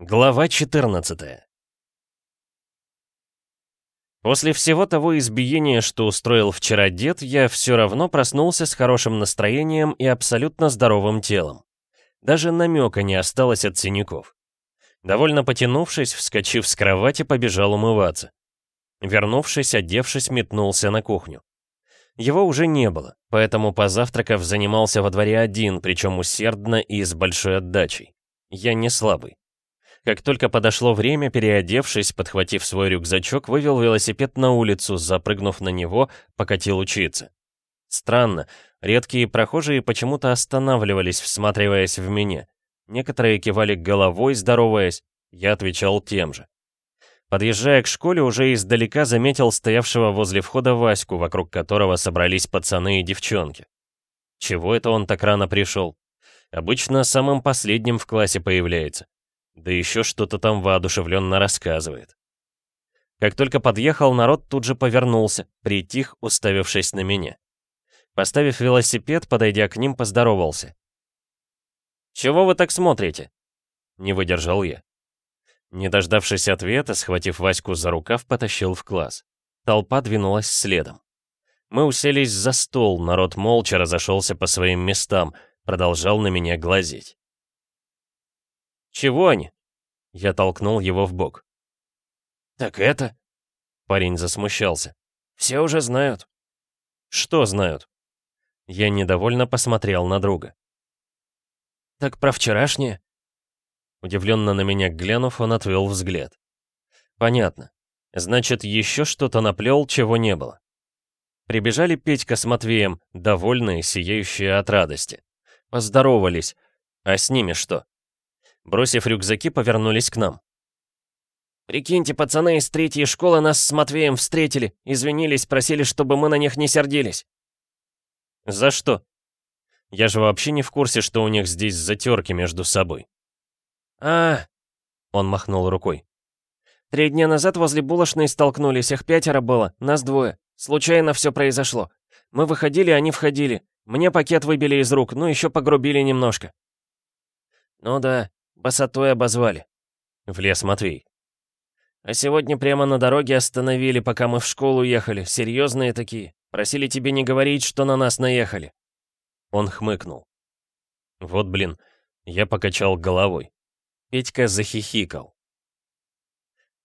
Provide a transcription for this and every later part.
Глава 14 После всего того избиения, что устроил вчера дед, я все равно проснулся с хорошим настроением и абсолютно здоровым телом. Даже намека не осталось от синяков. Довольно потянувшись, вскочив с кровати, побежал умываться. Вернувшись, одевшись, метнулся на кухню. Его уже не было, поэтому, позавтракав, занимался во дворе один, причем усердно и с большой отдачей. Я не слабый. Как только подошло время, переодевшись, подхватив свой рюкзачок, вывел велосипед на улицу, запрыгнув на него, покатил учиться. Странно, редкие прохожие почему-то останавливались, всматриваясь в меня. Некоторые кивали головой, здороваясь, я отвечал тем же. Подъезжая к школе, уже издалека заметил стоявшего возле входа Ваську, вокруг которого собрались пацаны и девчонки. Чего это он так рано пришел? Обычно самым последним в классе появляется. Да еще что-то там воодушевленно рассказывает. Как только подъехал, народ тут же повернулся, притих, уставившись на меня. Поставив велосипед, подойдя к ним, поздоровался. «Чего вы так смотрите?» Не выдержал я. Не дождавшись ответа, схватив Ваську за рукав, потащил в класс. Толпа двинулась следом. Мы уселись за стол, народ молча разошелся по своим местам, продолжал на меня глазеть. «Чего они?» Я толкнул его в бок. «Так это...» Парень засмущался. «Все уже знают». «Что знают?» Я недовольно посмотрел на друга. «Так про вчерашнее?» Удивленно на меня глянув, он отвел взгляд. «Понятно. Значит, еще что-то наплел, чего не было». Прибежали Петька с Матвеем, довольные, сияющие от радости. Поздоровались. А с ними что? Бросив рюкзаки, повернулись к нам. «Прикиньте, пацаны из третьей школы нас с Матвеем встретили, извинились, просили, чтобы мы на них не сердились». «За что?» Я же вообще не в курсе, что у них здесь затерки между собой. «А...» — он махнул рукой. «Три дня назад возле булочной столкнулись, их пятеро было, нас двое. Случайно все произошло. Мы выходили, они входили. Мне пакет выбили из рук, ну еще погрубили немножко». «Ну да, босотой обозвали», — влез Матвей. «А сегодня прямо на дороге остановили, пока мы в школу ехали, серьезные такие. Просили тебе не говорить, что на нас наехали». Он хмыкнул. «Вот блин», я покачал головой. Петька захихикал.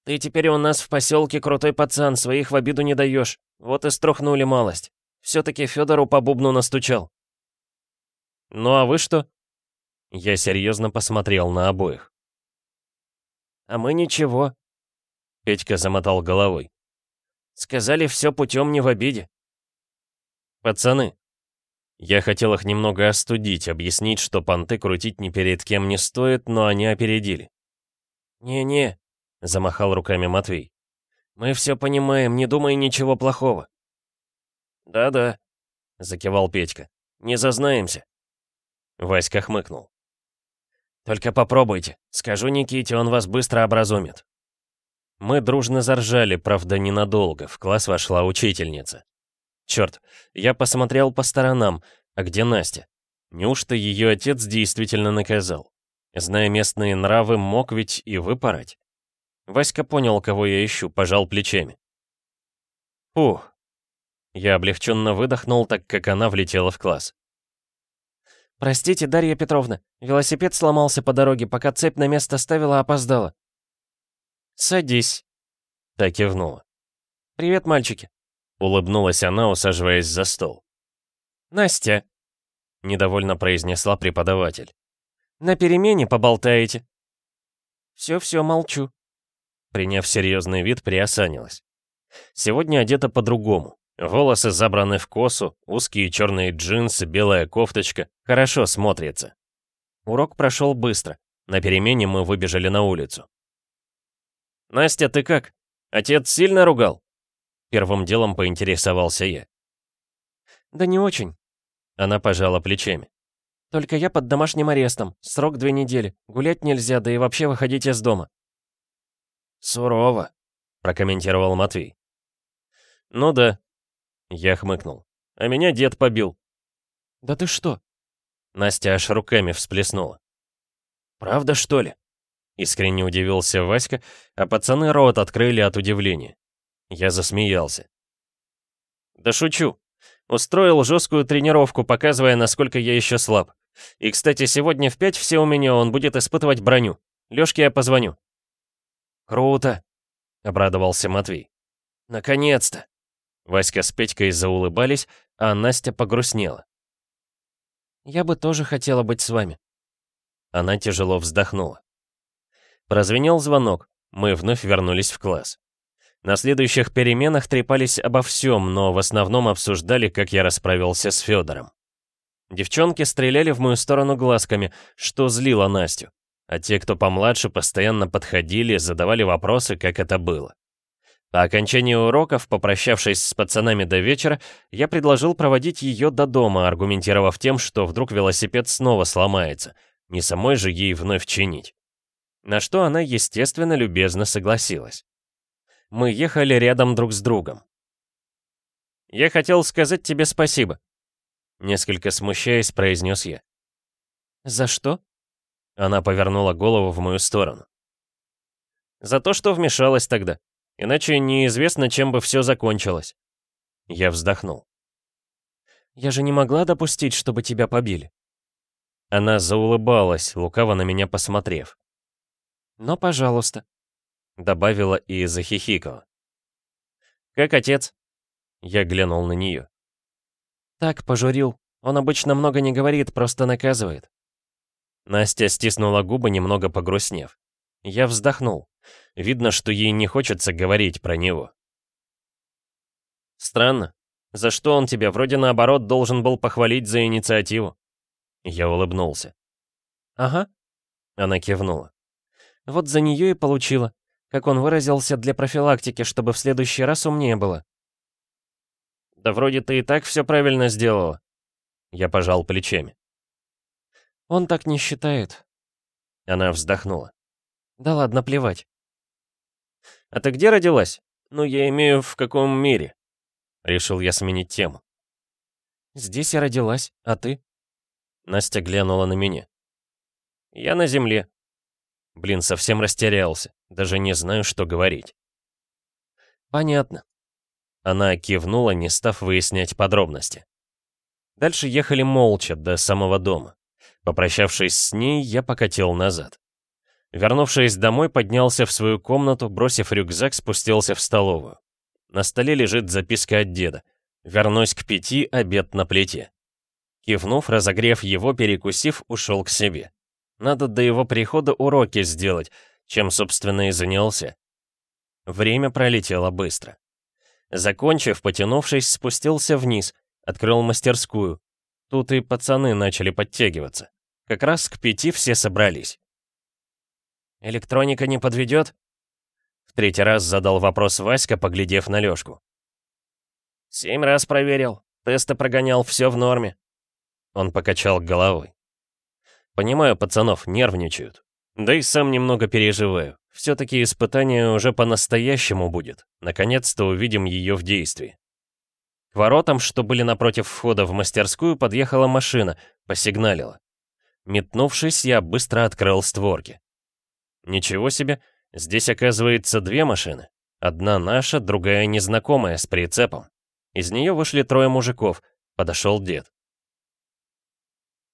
«Ты теперь у нас в поселке крутой пацан, своих в обиду не даешь. Вот и струхнули малость. Все-таки Федору по бубну настучал». «Ну а вы что?» Я серьезно посмотрел на обоих. «А мы ничего», — Петька замотал головой. «Сказали, все путем не в обиде». «Пацаны», я хотел их немного остудить, объяснить, что понты крутить ни перед кем не стоит, но они опередили. «Не-не», — замахал руками Матвей. «Мы все понимаем, не думай ничего плохого». «Да-да», — закивал Петька. «Не зазнаемся». Васька хмыкнул. «Только попробуйте. Скажу Никите, он вас быстро образумит». Мы дружно заржали, правда, ненадолго. В класс вошла учительница. Черт, я посмотрел по сторонам. А где Настя? Неужто ее отец действительно наказал? Зная местные нравы, мог ведь и выпороть. Васька понял, кого я ищу, пожал плечами. Ух. Я облегченно выдохнул, так как она влетела в класс. «Простите, Дарья Петровна, велосипед сломался по дороге, пока цепь на место ставила, опоздала». «Садись», — так кивнула. «Привет, мальчики». Улыбнулась она, усаживаясь за стол. «Настя!» — недовольно произнесла преподаватель. «На перемене поболтаете?» «Все-все, молчу». Приняв серьезный вид, приосанилась. Сегодня одета по-другому. Волосы забраны в косу, узкие черные джинсы, белая кофточка. Хорошо смотрится. Урок прошел быстро. На перемене мы выбежали на улицу. «Настя, ты как? Отец сильно ругал?» Первым делом поинтересовался я. «Да не очень». Она пожала плечами. «Только я под домашним арестом. Срок две недели. Гулять нельзя, да и вообще выходить из дома». «Сурово», — прокомментировал Матвей. «Ну да», — я хмыкнул. «А меня дед побил». «Да ты что?» Настя аж руками всплеснула. «Правда, что ли?» Искренне удивился Васька, а пацаны рот открыли от удивления. Я засмеялся. Да шучу. Устроил жесткую тренировку, показывая, насколько я еще слаб. И, кстати, сегодня в пять все у меня он будет испытывать броню. Лёшке я позвоню. Круто, обрадовался Матвей. Наконец-то. Васька с Петькой заулыбались, а Настя погрустнела. «Я бы тоже хотела быть с вами». Она тяжело вздохнула. Прозвенел звонок, мы вновь вернулись в класс. На следующих переменах трепались обо всем, но в основном обсуждали, как я расправился с Федором. Девчонки стреляли в мою сторону глазками, что злило Настю. А те, кто помладше, постоянно подходили, задавали вопросы, как это было. По окончании уроков, попрощавшись с пацанами до вечера, я предложил проводить ее до дома, аргументировав тем, что вдруг велосипед снова сломается. Не самой же ей вновь чинить. На что она, естественно, любезно согласилась. Мы ехали рядом друг с другом. «Я хотел сказать тебе спасибо», — несколько смущаясь, произнес я. «За что?» Она повернула голову в мою сторону. «За то, что вмешалась тогда. Иначе неизвестно, чем бы все закончилось. Я вздохнул. Я же не могла допустить, чтобы тебя побили. Она заулыбалась, лукаво на меня посмотрев. Но, пожалуйста, добавила и захихикала. Как отец? Я глянул на нее. Так, пожурил. Он обычно много не говорит, просто наказывает. Настя стиснула губы, немного погрустнев. Я вздохнул. Видно, что ей не хочется говорить про него. Странно. За что он тебя вроде наоборот должен был похвалить за инициативу? Я улыбнулся. Ага. Она кивнула. Вот за нее и получила. Как он выразился, для профилактики, чтобы в следующий раз умнее было. Да вроде ты и так все правильно сделала. Я пожал плечами. Он так не считает. Она вздохнула. Да ладно, плевать. «А ты где родилась? Ну, я имею в каком мире?» Решил я сменить тему. «Здесь я родилась, а ты?» Настя глянула на меня. «Я на земле». Блин, совсем растерялся. Даже не знаю, что говорить. «Понятно». Она кивнула, не став выяснять подробности. Дальше ехали молча до самого дома. Попрощавшись с ней, я покатил назад. Вернувшись домой, поднялся в свою комнату, бросив рюкзак, спустился в столовую. На столе лежит записка от деда. «Вернусь к пяти, обед на плите». Кивнув, разогрев его, перекусив, ушел к себе. Надо до его прихода уроки сделать, чем, собственно, и занялся. Время пролетело быстро. Закончив, потянувшись, спустился вниз, открыл мастерскую. Тут и пацаны начали подтягиваться. Как раз к пяти все собрались. «Электроника не подведет?» В третий раз задал вопрос Васька, поглядев на Лёшку. «Семь раз проверил. Тесты прогонял, все в норме». Он покачал головой. «Понимаю, пацанов, нервничают. Да и сам немного переживаю. Все-таки испытание уже по-настоящему будет. Наконец-то увидим ее в действии». К воротам, что были напротив входа в мастерскую, подъехала машина, посигналила. Метнувшись, я быстро открыл створки. Ничего себе, здесь оказывается две машины. Одна наша, другая незнакомая, с прицепом. Из нее вышли трое мужиков. Подошел дед.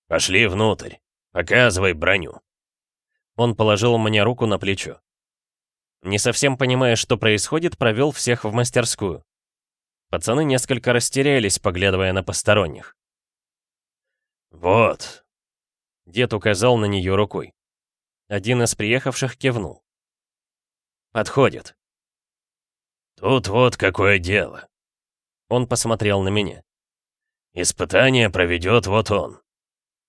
«Пошли внутрь. Показывай броню». Он положил мне руку на плечо. Не совсем понимая, что происходит, провел всех в мастерскую. Пацаны несколько растерялись, поглядывая на посторонних. «Вот». Дед указал на нее рукой. Один из приехавших кивнул. «Подходит». «Тут вот какое дело». Он посмотрел на меня. «Испытание проведет вот он».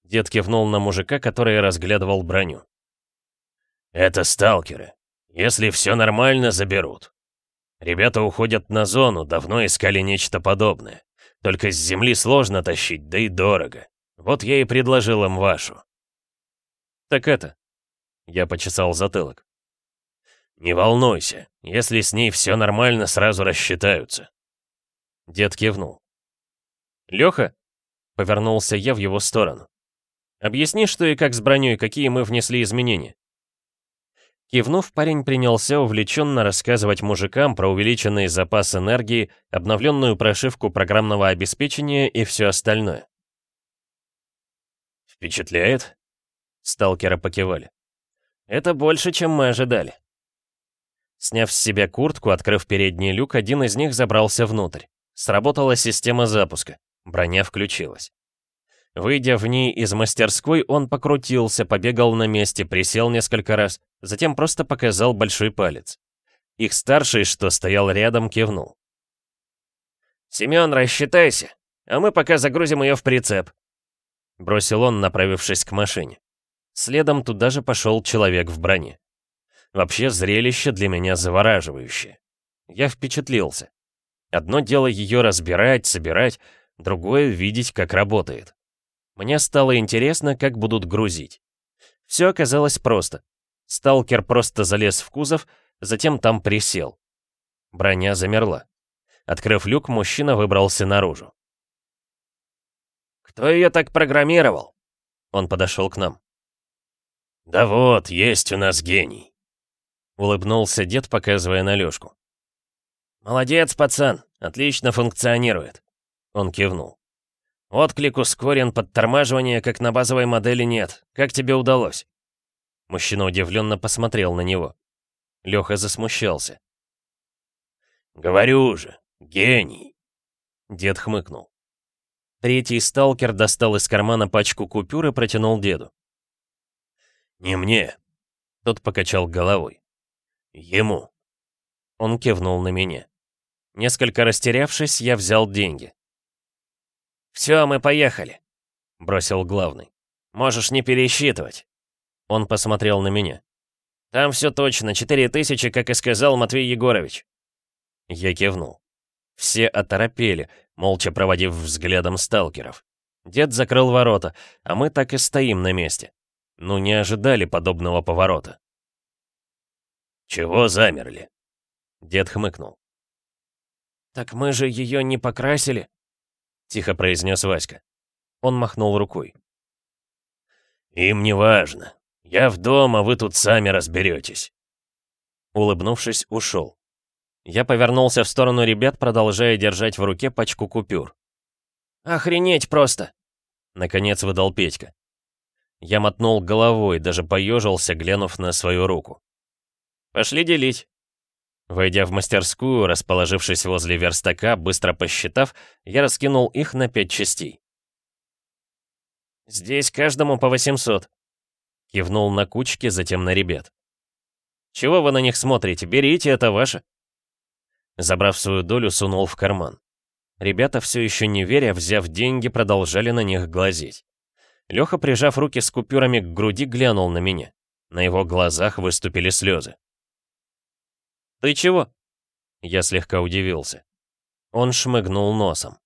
Дед кивнул на мужика, который разглядывал броню. «Это сталкеры. Если все нормально, заберут. Ребята уходят на зону, давно искали нечто подобное. Только с земли сложно тащить, да и дорого. Вот я и предложил им вашу». «Так это, я почесал затылок. «Не волнуйся, если с ней все нормально, сразу рассчитаются». Дед кивнул. «Лёха?» — повернулся я в его сторону. «Объясни, что и как с броней, какие мы внесли изменения». Кивнув, парень принялся увлеченно рассказывать мужикам про увеличенный запас энергии, обновленную прошивку программного обеспечения и все остальное. «Впечатляет?» Сталкеры покивали. «Это больше, чем мы ожидали». Сняв с себя куртку, открыв передний люк, один из них забрался внутрь. Сработала система запуска. Броня включилась. Выйдя в ней из мастерской, он покрутился, побегал на месте, присел несколько раз, затем просто показал большой палец. Их старший, что стоял рядом, кивнул. «Семён, рассчитайся, а мы пока загрузим ее в прицеп», — бросил он, направившись к машине. Следом туда же пошел человек в броне. Вообще зрелище для меня завораживающее. Я впечатлился. Одно дело ее разбирать, собирать, другое — видеть, как работает. Мне стало интересно, как будут грузить. Все оказалось просто. Сталкер просто залез в кузов, затем там присел. Броня замерла. Открыв люк, мужчина выбрался наружу. «Кто ее так программировал?» Он подошел к нам. «Да вот, есть у нас гений», — улыбнулся дед, показывая на Лёшку. «Молодец, пацан, отлично функционирует», — он кивнул. Отклик ускорен, подтормаживания, как на базовой модели, нет. Как тебе удалось?» Мужчина удивленно посмотрел на него. Леха засмущался. «Говорю же, гений!» Дед хмыкнул. Третий сталкер достал из кармана пачку купюр и протянул деду. «Не мне!» Тот покачал головой. «Ему!» Он кивнул на меня. Несколько растерявшись, я взял деньги. «Все, мы поехали», — бросил главный. «Можешь не пересчитывать». Он посмотрел на меня. «Там все точно, четыре тысячи, как и сказал Матвей Егорович». Я кивнул. Все оторопели, молча проводив взглядом сталкеров. Дед закрыл ворота, а мы так и стоим на месте. Ну, не ожидали подобного поворота. «Чего замерли?» Дед хмыкнул. «Так мы же ее не покрасили?» тихо произнес Васька. Он махнул рукой. «Им не важно. Я в дом, а вы тут сами разберетесь». Улыбнувшись, ушел. Я повернулся в сторону ребят, продолжая держать в руке пачку купюр. «Охренеть просто!» Наконец выдал Петька. Я мотнул головой, даже поежился, глянув на свою руку. «Пошли делить». Войдя в мастерскую, расположившись возле верстака, быстро посчитав, я раскинул их на пять частей. «Здесь каждому по 800», — кивнул на кучки, затем на ребят. «Чего вы на них смотрите? Берите, это ваше». Забрав свою долю, сунул в карман. Ребята, все еще не веря, взяв деньги, продолжали на них глазеть. Леха, прижав руки с купюрами к груди, глянул на меня. На его глазах выступили слезы. «Ты чего?» Я слегка удивился. Он шмыгнул носом.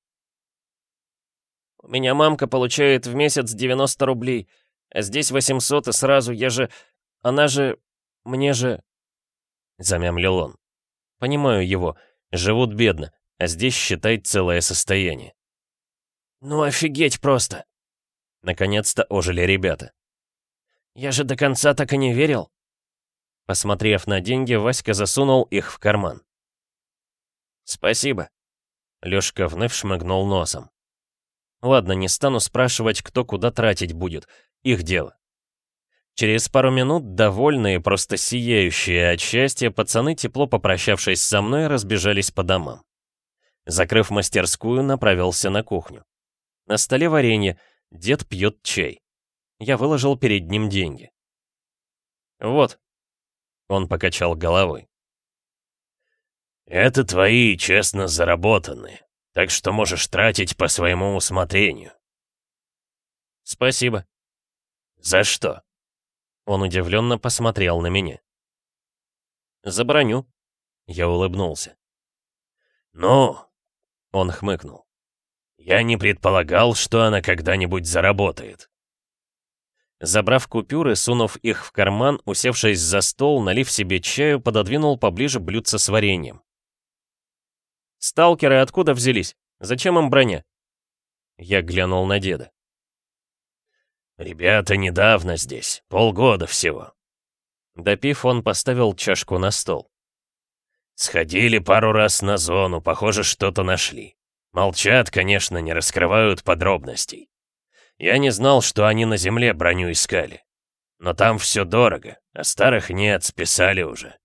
«У меня мамка получает в месяц 90 рублей, а здесь 800 и сразу, я же... Она же... Мне же...» Замямлил он. «Понимаю его. Живут бедно, а здесь, считай, целое состояние». «Ну офигеть просто!» Наконец-то ожили ребята. «Я же до конца так и не верил. Посмотрев на деньги, Васька засунул их в карман. «Спасибо». Лёшка вновь шмыгнул носом. «Ладно, не стану спрашивать, кто куда тратить будет. Их дело». Через пару минут, довольные, просто сияющие от счастья, пацаны, тепло попрощавшись со мной, разбежались по домам. Закрыв мастерскую, направился на кухню. На столе варенье, дед пьет чай. Я выложил перед ним деньги. «Вот, он покачал головой. «Это твои, честно заработанные, так что можешь тратить по своему усмотрению». «Спасибо». «За что?» Он удивленно посмотрел на меня. «За броню», — я улыбнулся. «Ну?» — он хмыкнул. «Я не предполагал, что она когда-нибудь заработает». Забрав купюры, сунув их в карман, усевшись за стол, налив себе чаю, пододвинул поближе блюдце с вареньем. «Сталкеры откуда взялись? Зачем им броня?» Я глянул на деда. «Ребята недавно здесь, полгода всего». Допив, он поставил чашку на стол. «Сходили пару раз на зону, похоже, что-то нашли. Молчат, конечно, не раскрывают подробностей. Я не знал, что они на земле броню искали. Но там все дорого, а старых нет, списали уже.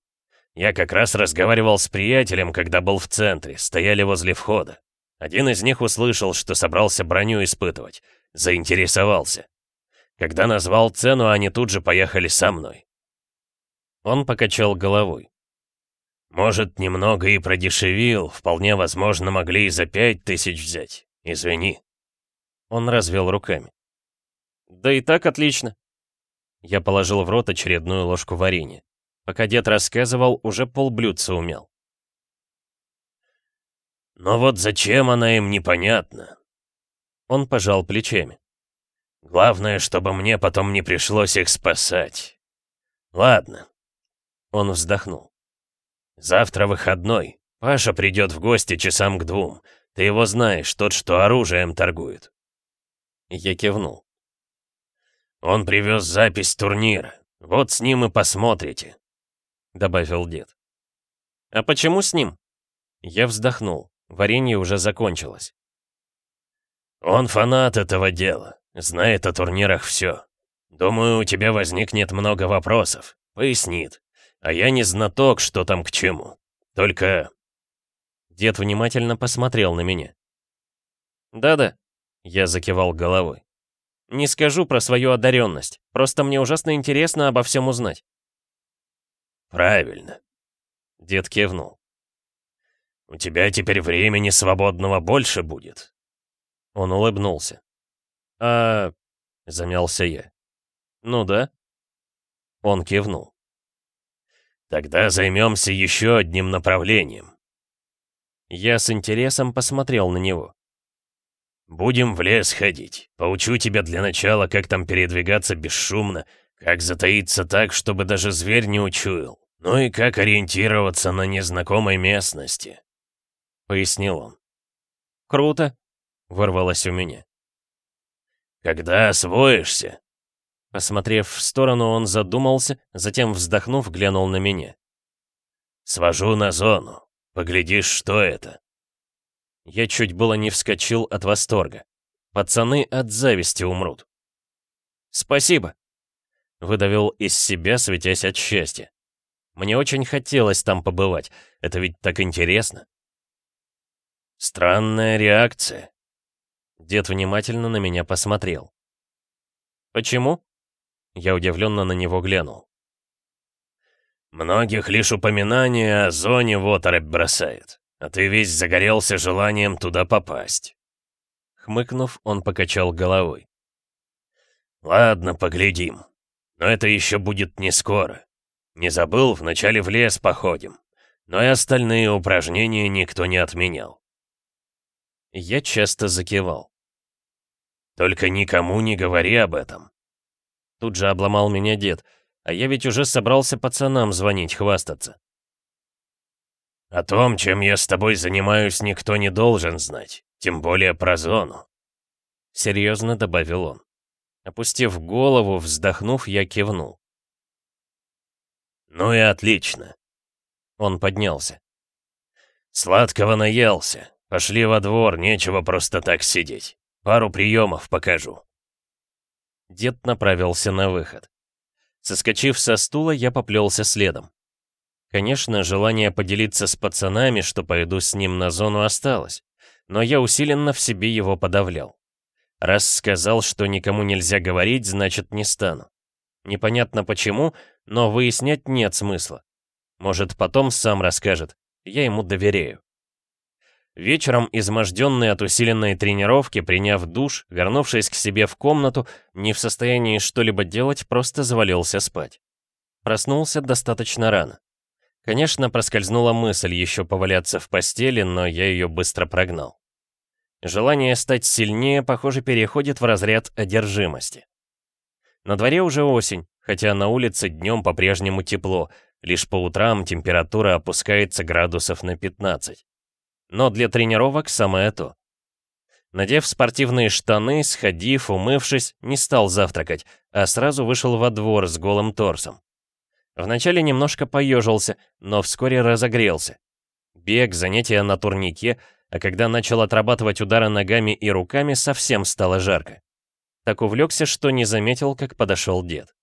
Я как раз разговаривал с приятелем, когда был в центре, стояли возле входа. Один из них услышал, что собрался броню испытывать, заинтересовался. Когда назвал цену, они тут же поехали со мной. Он покачал головой. Может, немного и продешевил, вполне возможно, могли и за пять тысяч взять. Извини. Он развел руками. Да и так отлично. Я положил в рот очередную ложку варенья. Пока дед рассказывал, уже полблюдца умел. Но вот зачем она им непонятно. Он пожал плечами. Главное, чтобы мне потом не пришлось их спасать. Ладно. Он вздохнул. «Завтра выходной. Паша придет в гости часам к двум. Ты его знаешь, тот, что оружием торгует». Я кивнул. «Он привез запись турнира. Вот с ним и посмотрите», — добавил дед. «А почему с ним?» Я вздохнул. Варенье уже закончилось. «Он фанат этого дела. Знает о турнирах все. Думаю, у тебя возникнет много вопросов. Пояснит. А я не знаток, что там к чему. Только...» Дед внимательно посмотрел на меня. «Да-да», — я закивал головой. «Не скажу про свою одаренность. Просто мне ужасно интересно обо всем узнать». «Правильно», — дед кивнул. «У тебя теперь времени свободного больше будет». Он улыбнулся. «А...» — замялся я. «Ну да». Он кивнул. Тогда займемся еще одним направлением. Я с интересом посмотрел на него. Будем в лес ходить. Поучу тебя для начала, как там передвигаться бесшумно, как затаиться так, чтобы даже зверь не учуял. Ну и как ориентироваться на незнакомой местности. Пояснил он. Круто, вырвалось у меня. Когда освоишься, Посмотрев в сторону, он задумался, затем, вздохнув, глянул на меня. «Свожу на зону. Поглядишь, что это?» Я чуть было не вскочил от восторга. Пацаны от зависти умрут. «Спасибо!» — выдавил из себя, светясь от счастья. Мне очень хотелось там побывать. Это ведь так интересно. Странная реакция. Дед внимательно на меня посмотрел. «Почему?» Я удивленно на него глянул. «Многих лишь упоминание о зоне в оторопь бросает, а ты весь загорелся желанием туда попасть». Хмыкнув, он покачал головой. «Ладно, поглядим. Но это еще будет не скоро. Не забыл, вначале в лес походим. Но и остальные упражнения никто не отменял». Я часто закивал. «Только никому не говори об этом. Тут же обломал меня дед. А я ведь уже собрался пацанам звонить, хвастаться. «О том, чем я с тобой занимаюсь, никто не должен знать. Тем более про зону», — серьезно добавил он. Опустив голову, вздохнув, я кивнул. «Ну и отлично». Он поднялся. «Сладкого наелся. Пошли во двор, нечего просто так сидеть. Пару приемов покажу». Дед направился на выход. Соскочив со стула, я поплелся следом. Конечно, желание поделиться с пацанами, что пойду с ним на зону, осталось, но я усиленно в себе его подавлял. Раз сказал, что никому нельзя говорить, значит не стану. Непонятно почему, но выяснять нет смысла. Может, потом сам расскажет, я ему доверяю. Вечером, изможденный от усиленной тренировки, приняв душ, вернувшись к себе в комнату, не в состоянии что-либо делать, просто завалился спать. Проснулся достаточно рано. Конечно, проскользнула мысль еще поваляться в постели, но я ее быстро прогнал. Желание стать сильнее, похоже, переходит в разряд одержимости. На дворе уже осень, хотя на улице днем по-прежнему тепло, лишь по утрам температура опускается градусов на 15 но для тренировок самое то. Надев спортивные штаны, сходив, умывшись, не стал завтракать, а сразу вышел во двор с голым торсом. Вначале немножко поежился, но вскоре разогрелся. Бег, занятия на турнике, а когда начал отрабатывать удары ногами и руками, совсем стало жарко. Так увлекся, что не заметил, как подошел дед.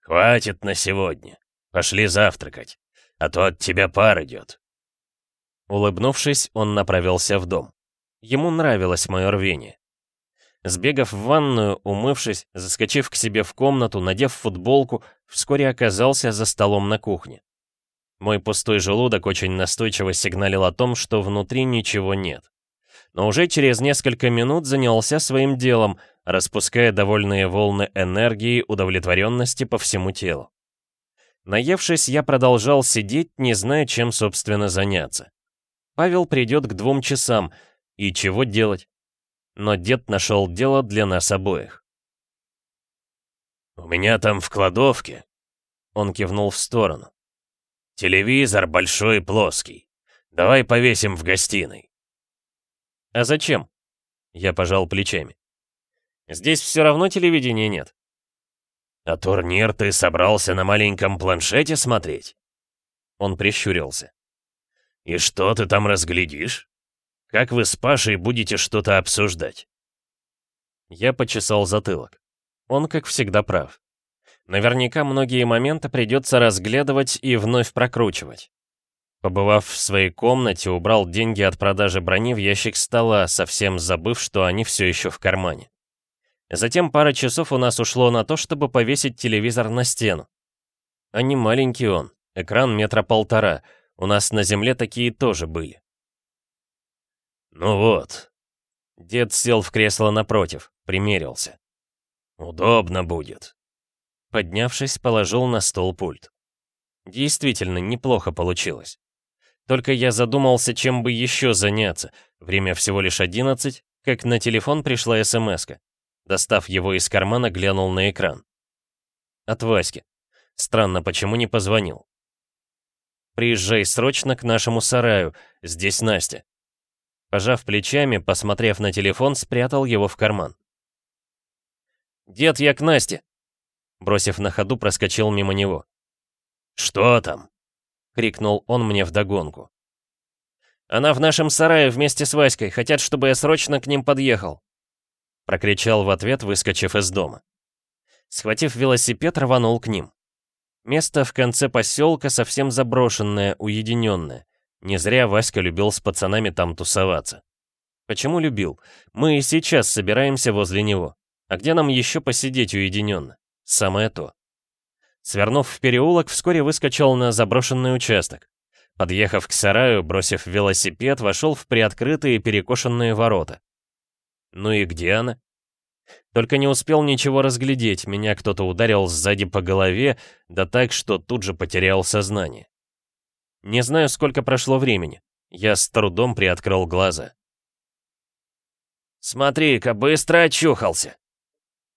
«Хватит на сегодня. Пошли завтракать, а то от тебя пар идет». Улыбнувшись, он направился в дом. Ему нравилось мое рвение. Сбегав в ванную, умывшись, заскочив к себе в комнату, надев футболку, вскоре оказался за столом на кухне. Мой пустой желудок очень настойчиво сигналил о том, что внутри ничего нет. Но уже через несколько минут занялся своим делом, распуская довольные волны энергии, удовлетворенности по всему телу. Наевшись, я продолжал сидеть, не зная, чем, собственно, заняться. Павел придет к двум часам, и чего делать? Но дед нашел дело для нас обоих. «У меня там в кладовке», — он кивнул в сторону. Телевизор большой и плоский. Давай повесим в гостиной. А зачем? Я пожал плечами. Здесь все равно телевидения нет. А турнир ты собрался на маленьком планшете смотреть? Он прищурился. И что ты там разглядишь? Как вы с Пашей будете что-то обсуждать? Я почесал затылок. Он, как всегда, прав. Наверняка многие моменты придется разглядывать и вновь прокручивать. Побывав в своей комнате, убрал деньги от продажи брони в ящик стола, совсем забыв, что они все еще в кармане. Затем пара часов у нас ушло на то, чтобы повесить телевизор на стену. А не маленький он, экран метра полтора, у нас на земле такие тоже были. «Ну вот». Дед сел в кресло напротив, примерился. «Удобно будет. Поднявшись, положил на стол пульт. Действительно, неплохо получилось. Только я задумался, чем бы еще заняться. Время всего лишь 11, как на телефон пришла смс -ка. Достав его из кармана, глянул на экран. От Васьки. Странно, почему не позвонил. «Приезжай срочно к нашему сараю, здесь Настя». Пожав плечами, посмотрев на телефон, спрятал его в карман. «Дед, я к Насте!» Бросив на ходу, проскочил мимо него. «Что там?» — крикнул он мне вдогонку. «Она в нашем сарае вместе с Васькой, хотят, чтобы я срочно к ним подъехал!» Прокричал в ответ, выскочив из дома. Схватив велосипед, рванул к ним. Место в конце поселка совсем заброшенное, уединенное. Не зря Васька любил с пацанами там тусоваться. Почему любил? Мы и сейчас собираемся возле него. А где нам еще посидеть уединенно? Самое то. Свернув в переулок, вскоре выскочил на заброшенный участок. Подъехав к сараю, бросив велосипед, вошел в приоткрытые перекошенные ворота. Ну и где она? Только не успел ничего разглядеть, меня кто-то ударил сзади по голове, да так, что тут же потерял сознание. Не знаю, сколько прошло времени. Я с трудом приоткрыл глаза. «Смотри-ка, быстро очухался!»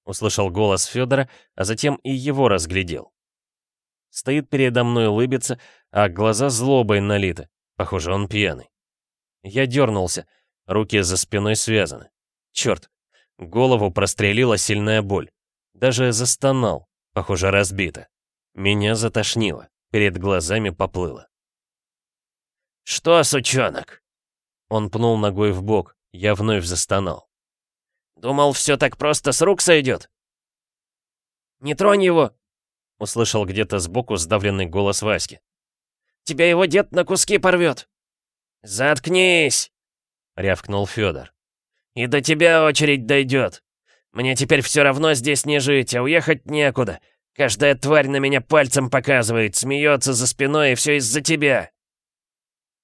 Услышал голос Федора, а затем и его разглядел. Стоит передо мной улыбится, а глаза злобой налиты. Похоже, он пьяный. Я дернулся, руки за спиной связаны. Черт, голову прострелила сильная боль. Даже застонал, похоже, разбито. Меня затошнило, перед глазами поплыло. «Что, сучонок?» Он пнул ногой в бок, я вновь застонал. Думал, все так просто с рук сойдет. «Не тронь его!» — услышал где-то сбоку сдавленный голос Васьки. «Тебя его дед на куски порвет!» «Заткнись!» — рявкнул Федор. «И до тебя очередь дойдет. Мне теперь все равно здесь не жить, а уехать некуда. Каждая тварь на меня пальцем показывает, смеется за спиной, и все из-за тебя!»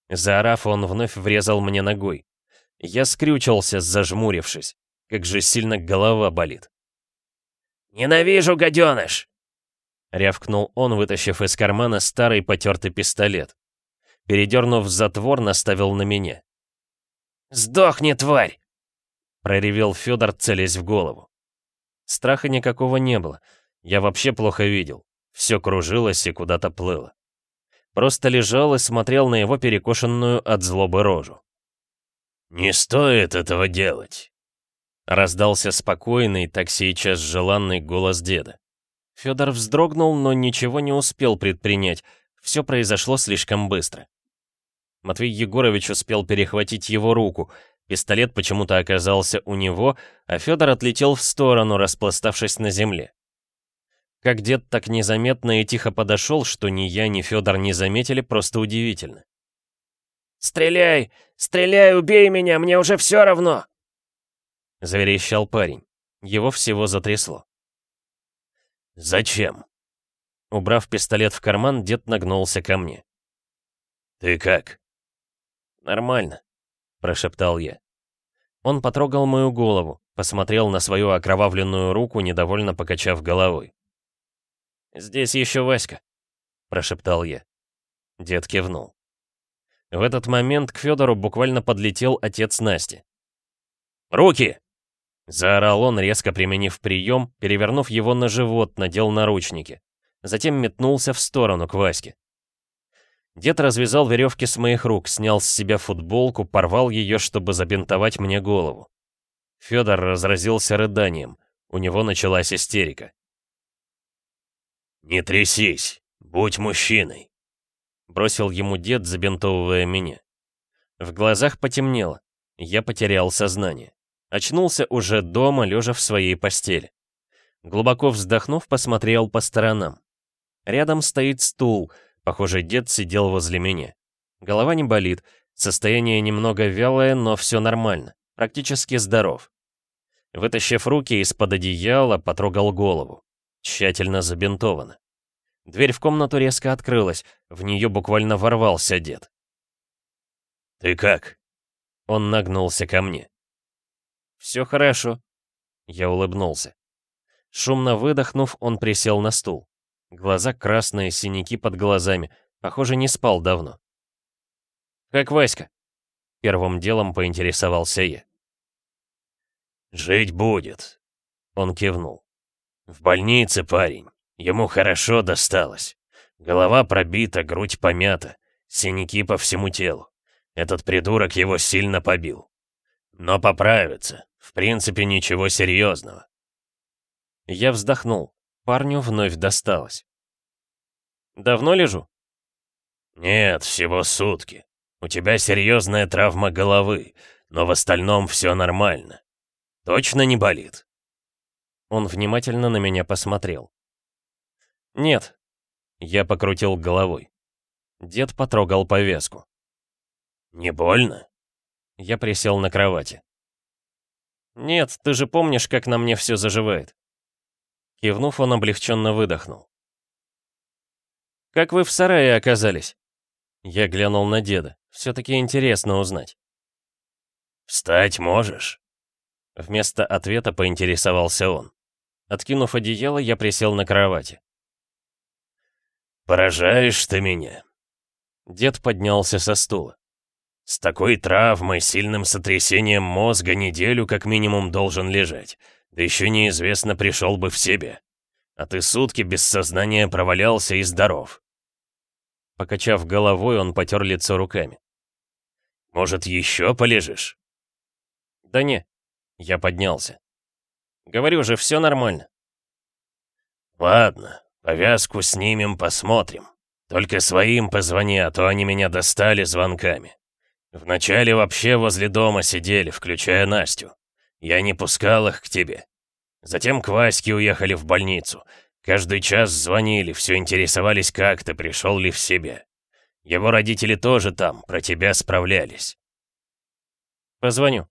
Заорав, он вновь врезал мне ногой. Я скрючился, зажмурившись. Как же сильно голова болит. «Ненавижу, гаденыш!» Рявкнул он, вытащив из кармана старый потертый пистолет. Передернув затвор, наставил на меня. «Сдохни, тварь!» Проревел Федор, целясь в голову. Страха никакого не было. Я вообще плохо видел. Все кружилось и куда-то плыло. Просто лежал и смотрел на его перекошенную от злобы рожу. «Не стоит этого делать. Раздался спокойный, так сейчас желанный голос деда. Федор вздрогнул, но ничего не успел предпринять. Все произошло слишком быстро. Матвей Егорович успел перехватить его руку. Пистолет почему-то оказался у него, а Федор отлетел в сторону, распластавшись на земле. Как дед так незаметно и тихо подошел, что ни я, ни Федор не заметили, просто удивительно. «Стреляй! Стреляй, убей меня, мне уже все равно!» Заверещал парень. Его всего затрясло. «Зачем?» Убрав пистолет в карман, дед нагнулся ко мне. «Ты как?» «Нормально», — прошептал я. Он потрогал мою голову, посмотрел на свою окровавленную руку, недовольно покачав головой. «Здесь еще Васька», — прошептал я. Дед кивнул. В этот момент к Федору буквально подлетел отец Насти. «Руки!» Заорал он, резко применив прием, перевернув его на живот, надел наручники. Затем метнулся в сторону к Ваське. Дед развязал веревки с моих рук, снял с себя футболку, порвал ее, чтобы забинтовать мне голову. Федор разразился рыданием. У него началась истерика. «Не трясись, будь мужчиной», — бросил ему дед, забинтовывая меня. В глазах потемнело. Я потерял сознание. Очнулся уже дома, лежа в своей постели. Глубоко вздохнув, посмотрел по сторонам. Рядом стоит стул, похоже, дед сидел возле меня. Голова не болит, состояние немного вялое, но все нормально, практически здоров. Вытащив руки из-под одеяла, потрогал голову. Тщательно забинтовано. Дверь в комнату резко открылась, в нее буквально ворвался дед. «Ты как?» Он нагнулся ко мне. «Все хорошо». Я улыбнулся. Шумно выдохнув, он присел на стул. Глаза красные, синяки под глазами. Похоже, не спал давно. «Как Васька?» Первым делом поинтересовался я. «Жить будет», — он кивнул. «В больнице парень. Ему хорошо досталось. Голова пробита, грудь помята, синяки по всему телу. Этот придурок его сильно побил. Но поправится. В принципе, ничего серьезного. Я вздохнул. Парню вновь досталось. «Давно лежу?» «Нет, всего сутки. У тебя серьезная травма головы, но в остальном все нормально. Точно не болит?» Он внимательно на меня посмотрел. «Нет». Я покрутил головой. Дед потрогал повязку. «Не больно?» Я присел на кровати. «Нет, ты же помнишь, как на мне все заживает». Кивнув, он облегченно выдохнул. «Как вы в сарае оказались?» Я глянул на деда. Все-таки интересно узнать. «Встать можешь?» Вместо ответа поинтересовался он. Откинув одеяло, я присел на кровати. «Поражаешь ты меня!» Дед поднялся со стула. С такой травмой, сильным сотрясением мозга неделю как минимум должен лежать. Да еще неизвестно, пришел бы в себе. А ты сутки без сознания провалялся и здоров. Покачав головой, он потер лицо руками. «Может, еще полежишь?» «Да не». Я поднялся. «Говорю же, все нормально». «Ладно, повязку снимем, посмотрим. Только своим позвони, а то они меня достали звонками». Вначале вообще возле дома сидели, включая Настю. Я не пускал их к тебе. Затем к Ваське уехали в больницу. Каждый час звонили, все интересовались, как ты, пришел ли в себе. Его родители тоже там, про тебя справлялись. Позвоню.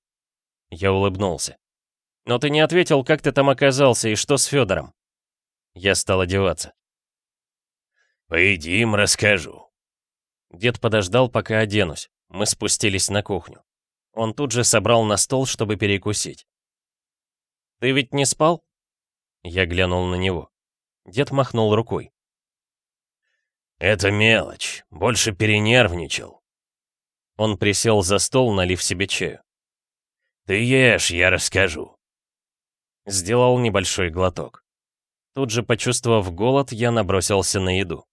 Я улыбнулся. Но ты не ответил, как ты там оказался и что с Федором. Я стал одеваться. Поедим, расскажу. Дед подождал, пока оденусь. Мы спустились на кухню. Он тут же собрал на стол, чтобы перекусить. «Ты ведь не спал?» Я глянул на него. Дед махнул рукой. «Это мелочь. Больше перенервничал». Он присел за стол, налив себе чаю. «Ты ешь, я расскажу». Сделал небольшой глоток. Тут же, почувствовав голод, я набросился на еду.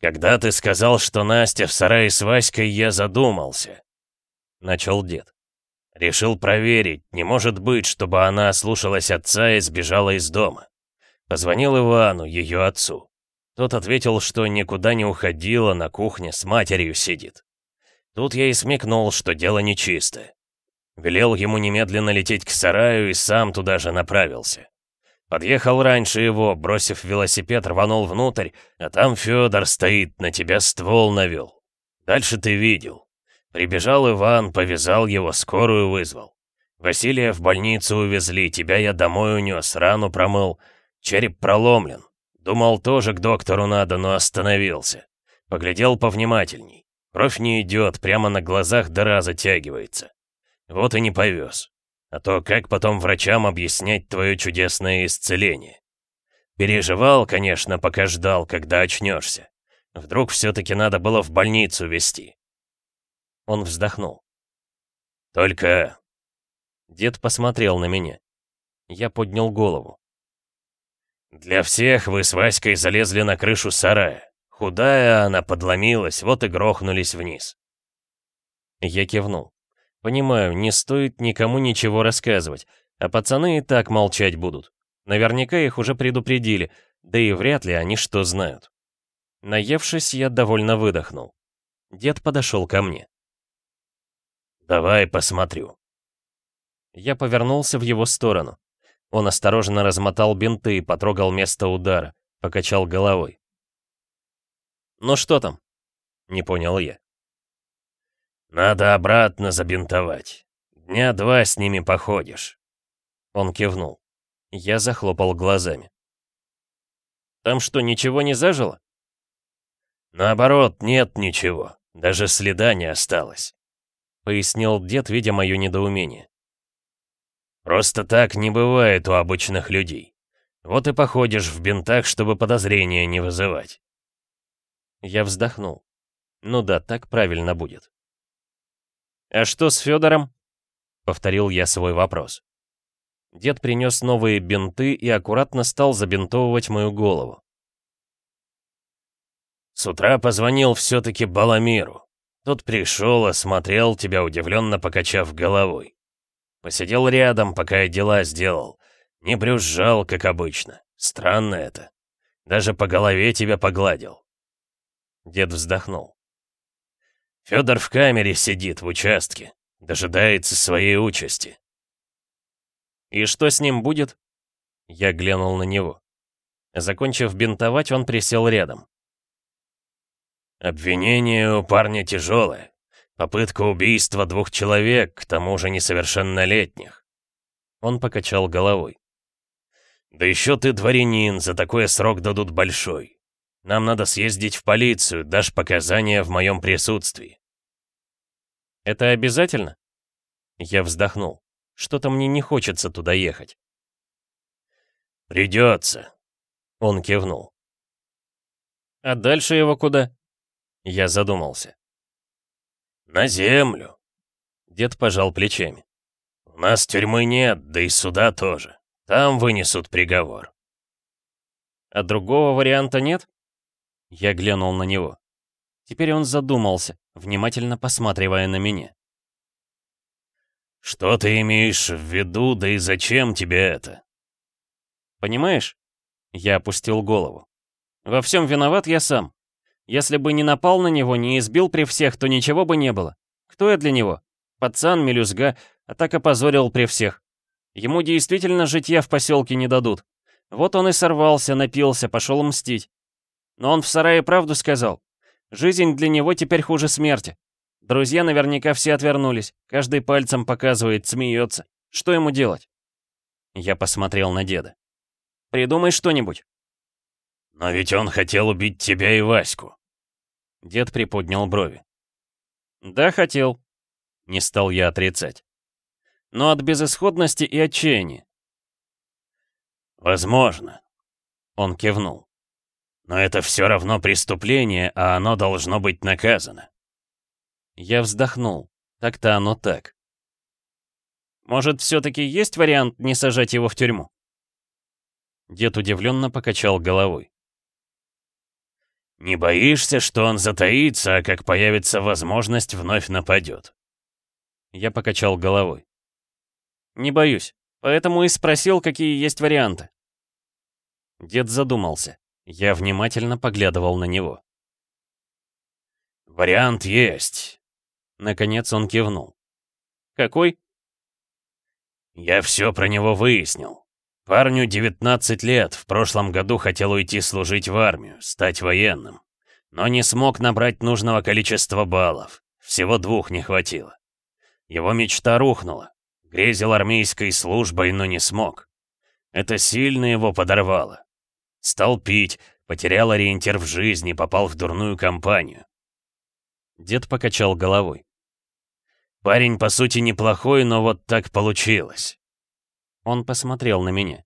«Когда ты сказал, что Настя в сарае с Васькой, я задумался», — начал дед. «Решил проверить, не может быть, чтобы она слушалась отца и сбежала из дома. Позвонил Ивану, ее отцу. Тот ответил, что никуда не уходила, на кухне с матерью сидит. Тут я и смекнул, что дело нечистое. Велел ему немедленно лететь к сараю и сам туда же направился. Подъехал раньше его, бросив велосипед, рванул внутрь, а там Федор стоит, на тебя ствол навел. Дальше ты видел. Прибежал Иван, повязал его, скорую вызвал. Василия в больницу увезли, тебя я домой унес, рану промыл. Череп проломлен. Думал, тоже к доктору надо, но остановился. Поглядел повнимательней. Кровь не идет, прямо на глазах дыра затягивается. Вот и не повез. А то как потом врачам объяснять твое чудесное исцеление? Переживал, конечно, пока ждал, когда очнешься. Вдруг все-таки надо было в больницу везти. Он вздохнул. Только... Дед посмотрел на меня. Я поднял голову. Для всех вы с Васькой залезли на крышу сарая. Худая она подломилась, вот и грохнулись вниз. Я кивнул. Понимаю, не стоит никому ничего рассказывать, а пацаны и так молчать будут. Наверняка их уже предупредили, да и вряд ли они что знают. Наевшись, я довольно выдохнул. Дед подошел ко мне. «Давай посмотрю». Я повернулся в его сторону. Он осторожно размотал бинты и потрогал место удара, покачал головой. «Ну что там?» — не понял я. «Надо обратно забинтовать. Дня два с ними походишь». Он кивнул. Я захлопал глазами. «Там что, ничего не зажило?» «Наоборот, нет ничего. Даже следа не осталось», — пояснил дед, видя мое недоумение. «Просто так не бывает у обычных людей. Вот и походишь в бинтах, чтобы подозрения не вызывать». Я вздохнул. «Ну да, так правильно будет». «А что с Федором?» — повторил я свой вопрос. Дед принес новые бинты и аккуратно стал забинтовывать мою голову. «С утра позвонил все-таки Баламиру. Тот пришел, осмотрел тебя, удивленно покачав головой. Посидел рядом, пока я дела сделал. Не брюзжал, как обычно. Странно это. Даже по голове тебя погладил». Дед вздохнул. Федор в камере сидит в участке, дожидается своей участи. И что с ним будет? Я глянул на него. Закончив бинтовать, он присел рядом. Обвинение у парня тяжелое. Попытка убийства двух человек, к тому же несовершеннолетних. Он покачал головой. Да еще ты дворянин, за такой срок дадут большой. Нам надо съездить в полицию, дашь показания в моем присутствии». «Это обязательно?» Я вздохнул. Что-то мне не хочется туда ехать. «Придется», — он кивнул. «А дальше его куда?» Я задумался. «На землю», — дед пожал плечами. «У нас тюрьмы нет, да и суда тоже. Там вынесут приговор». «А другого варианта нет?» Я глянул на него. Теперь он задумался, внимательно посматривая на меня. «Что ты имеешь в виду, да и зачем тебе это?» «Понимаешь?» Я опустил голову. «Во всем виноват я сам. Если бы не напал на него, не избил при всех, то ничего бы не было. Кто я для него? Пацан, мелюзга, а так опозорил при всех. Ему действительно житья в поселке не дадут. Вот он и сорвался, напился, пошел мстить. Но он в сарае правду сказал. Жизнь для него теперь хуже смерти. Друзья наверняка все отвернулись. Каждый пальцем показывает, смеется. Что ему делать? Я посмотрел на деда. Придумай что-нибудь. Но ведь он хотел убить тебя и Ваську. Дед приподнял брови. Да, хотел. Не стал я отрицать. Но от безысходности и отчаяния. Возможно. Он кивнул. Но это все равно преступление, а оно должно быть наказано. Я вздохнул. Так-то оно так. Может, все-таки есть вариант не сажать его в тюрьму? Дед удивленно покачал головой. «Не боишься, что он затаится, а как появится возможность, вновь нападет?» Я покачал головой. «Не боюсь, поэтому и спросил, какие есть варианты». Дед задумался. Я внимательно поглядывал на него. «Вариант есть!» Наконец он кивнул. «Какой?» «Я все про него выяснил. Парню 19 лет, в прошлом году хотел уйти служить в армию, стать военным. Но не смог набрать нужного количества баллов. Всего двух не хватило. Его мечта рухнула. Грезил армейской службой, но не смог. Это сильно его подорвало. Стал пить, потерял ориентир в жизни, попал в дурную компанию. Дед покачал головой. Парень, по сути, неплохой, но вот так получилось. Он посмотрел на меня.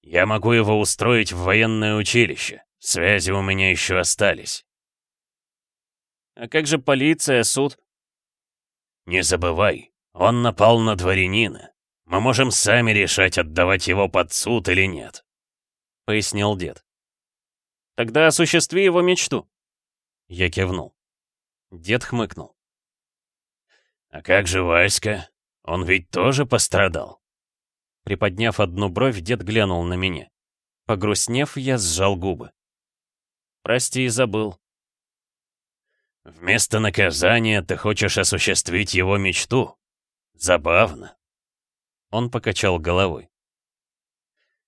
Я могу его устроить в военное училище. Связи у меня еще остались. А как же полиция, суд? Не забывай, он напал на дворянина. Мы можем сами решать, отдавать его под суд или нет. Пояснил дед. Тогда осуществи его мечту. Я кивнул. Дед хмыкнул. «А как же Васька? Он ведь тоже пострадал?» Приподняв одну бровь, дед глянул на меня. Погрустнев, я сжал губы. «Прости, забыл». «Вместо наказания ты хочешь осуществить его мечту? Забавно». Он покачал головой.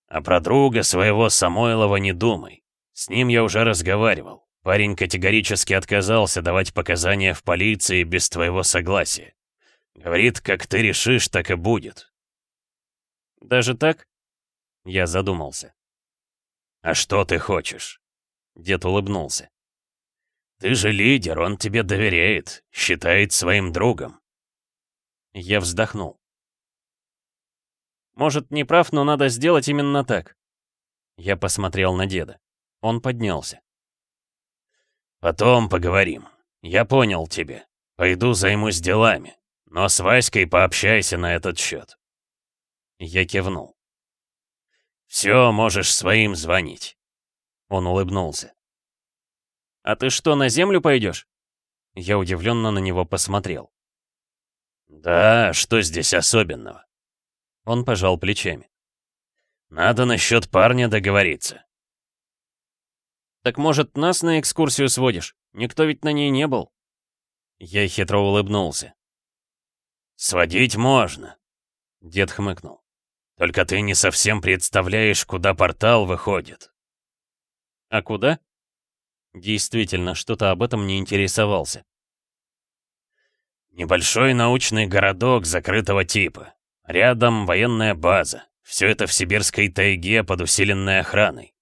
«А про друга своего Самойлова не думай. С ним я уже разговаривал. Парень категорически отказался давать показания в полиции без твоего согласия. Говорит, как ты решишь, так и будет. Даже так? Я задумался. А что ты хочешь? Дед улыбнулся. Ты же лидер, он тебе доверяет, считает своим другом. Я вздохнул. Может, не прав, но надо сделать именно так. Я посмотрел на деда. Он поднялся. «Потом поговорим. Я понял тебя. Пойду займусь делами. Но с Васькой пообщайся на этот счет». Я кивнул. «Все, можешь своим звонить». Он улыбнулся. «А ты что, на землю пойдешь?» Я удивленно на него посмотрел. «Да, что здесь особенного?» Он пожал плечами. «Надо насчет парня договориться. «Так, может, нас на экскурсию сводишь? Никто ведь на ней не был». Я хитро улыбнулся. «Сводить можно», — дед хмыкнул. «Только ты не совсем представляешь, куда портал выходит». «А куда?» Действительно, что-то об этом не интересовался. «Небольшой научный городок закрытого типа. Рядом военная база. Все это в сибирской тайге под усиленной охраной.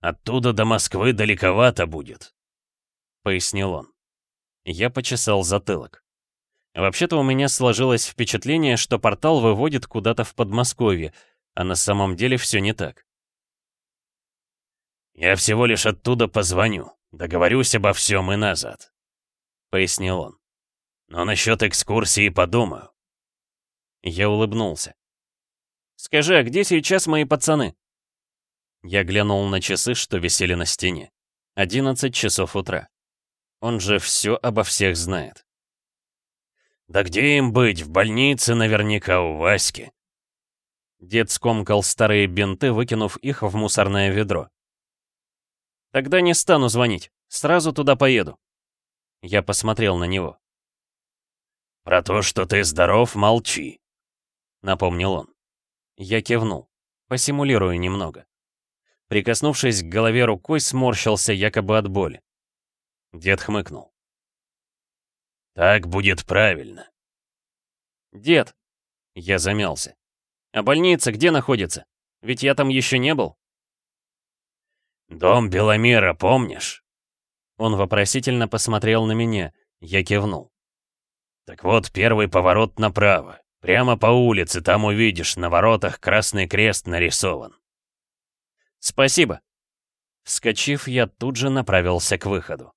Оттуда до Москвы далековато будет», — пояснил он. Я почесал затылок. Вообще-то у меня сложилось впечатление, что портал выводит куда-то в Подмосковье, а на самом деле все не так. «Я всего лишь оттуда позвоню, договорюсь обо всем и назад», — пояснил он. «Но насчет экскурсии подумаю». Я улыбнулся. «Скажи, а где сейчас мои пацаны?» Я глянул на часы, что висели на стене. 11 часов утра. Он же все обо всех знает. «Да где им быть? В больнице наверняка у Васьки». Дед скомкал старые бинты, выкинув их в мусорное ведро. «Тогда не стану звонить. Сразу туда поеду». Я посмотрел на него. «Про то, что ты здоров, молчи», — напомнил он. Я кивнул. Посимулирую немного. Прикоснувшись к голове рукой, сморщился якобы от боли. Дед хмыкнул. «Так будет правильно». «Дед!» Я замялся. «А больница где находится? Ведь я там еще не был». «Дом Беломира, помнишь?» Он вопросительно посмотрел на меня. Я кивнул. «Так вот, первый поворот направо. Прямо по улице, там увидишь, на воротах красный крест нарисован. «Спасибо!» Вскочив, я тут же направился к выходу.